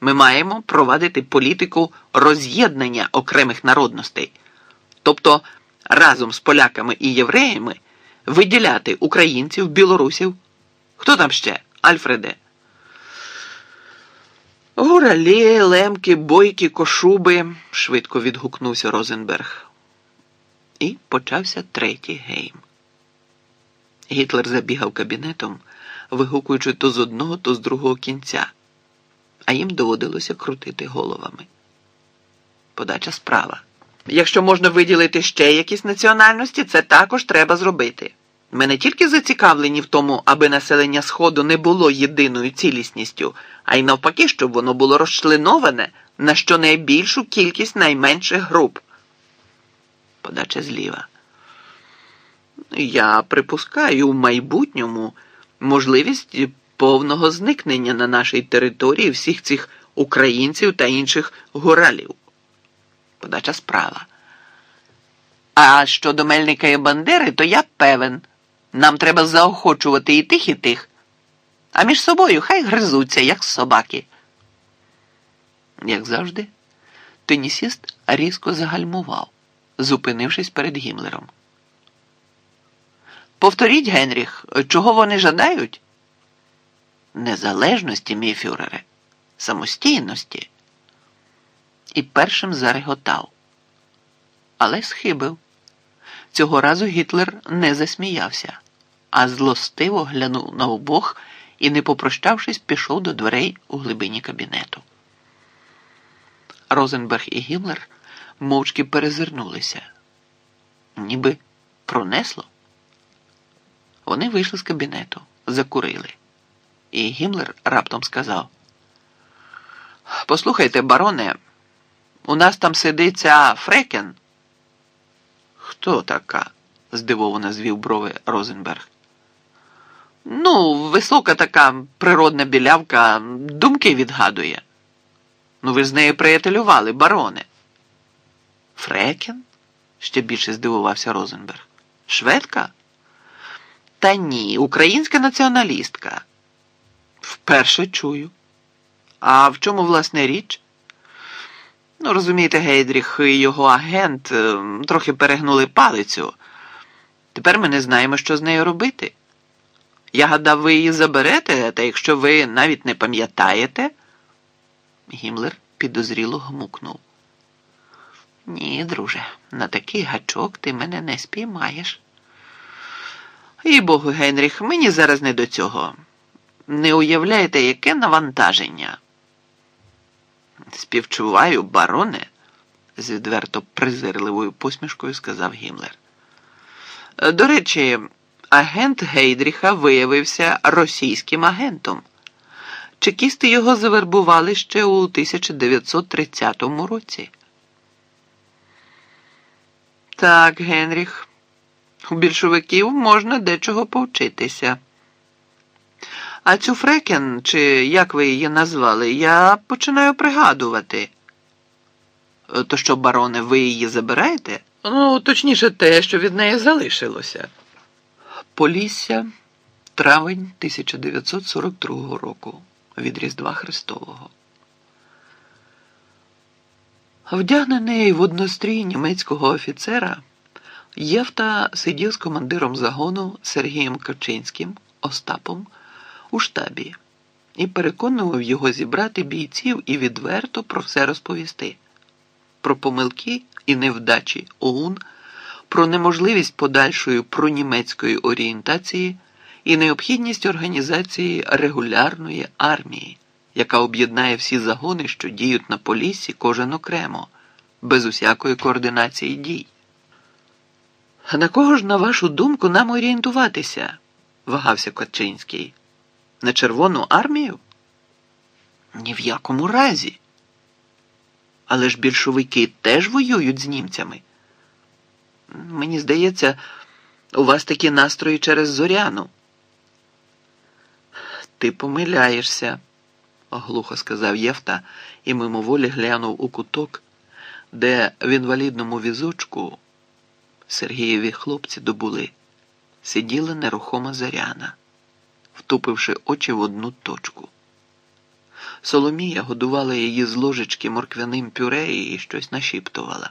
Ми маємо провадити політику роз'єднання окремих народностей, тобто разом з поляками і євреями виділяти українців, білорусів. Хто там ще? Альфреде? Гуралі, лемки, бойки, кошуби, швидко відгукнувся Розенберг. І почався третій гейм. Гітлер забігав кабінетом, вигукуючи то з одного, то з другого кінця, а їм доводилося крутити головами. Подача справа. Якщо можна виділити ще якісь національності, це також треба зробити. Ми не тільки зацікавлені в тому, аби населення Сходу не було єдиною цілісністю, а й навпаки, щоб воно було розчленоване на щонайбільшу кількість найменших груп. Подача зліва. Я припускаю в майбутньому можливість повного зникнення на нашій території всіх цих українців та інших горалів. Подача справа. А щодо Мельника і Бандери, то я певен. Нам треба заохочувати і тих, і тих. А між собою хай гризуться, як собаки. Як завжди, тенісіст різко загальмував, зупинившись перед Гімлером. Повторіть, Генріх, чого вони жадають? Незалежності, мій фюрере, самостійності. І першим зареготав. Але схибив. Цього разу Гітлер не засміявся, а злостиво глянув на обох і, не попрощавшись, пішов до дверей у глибині кабінету. Розенберг і Гімлер мовчки перезирнулися, ніби пронесло. Вони вийшли з кабінету, закурили, і Гімлер раптом сказав: Послухайте, бароне, у нас там сидить ця Фрекен. Хто така? здивовано звів брови Розенберг. Ну, висока така природна білявка, думки відгадує. Ну, ви з нею приятелювали, бароне. Фрекен? ще більше здивувався Розенберг. Шведка? Та ні, українська націоналістка. Вперше чую. А в чому власне річ? Ну, розумієте, Гейдріх і його агент е, трохи перегнули палицю. Тепер ми не знаємо, що з нею робити. Я гадав, ви її заберете, та якщо ви навіть не пам'ятаєте. Гімлер підозріло гмукнув. Ні, друже, на такий гачок ти мене не спіймаєш. І богу, Генріх, мені зараз не до цього. Не уявляєте, яке навантаження? Співчуваю, бароне, з відверто презирливою посмішкою сказав Гімлер. До речі, агент Гейдріха виявився російським агентом. Чекісти його завербували ще у 1930 році. Так, Генріх, у більшовиків можна дечого повчитися. А цю Фрекен, чи як ви її назвали, я починаю пригадувати. То що, бароне, ви її забираєте? Ну, точніше, те, що від неї залишилося. Полісся, травень 1942 року від Різдва Христового. Вдягнений в однострій німецького офіцера, Євта сидів з командиром загону Сергієм Качинським Остапом у штабі і переконував його зібрати бійців і відверто про все розповісти, про помилки і невдачі ОУН, про неможливість подальшої пронімецької орієнтації і необхідність організації регулярної армії, яка об'єднає всі загони, що діють на поліссі, кожен окремо, без усякої координації дій. На кого ж, на вашу думку, нам орієнтуватися? вагався Кочинський. На Червону армію? Ні в якому разі. Але ж більшовики теж воюють з німцями. Мені здається, у вас такі настрої через зоряну. Ти помиляєшся, глухо сказав Євта і мимоволі глянув у куток, де в інвалідному візочку Сергієві хлопці добули, сиділа нерухома заряна, втупивши очі в одну точку. Соломія годувала її з ложечки морквяним пюре і щось нашіптувала.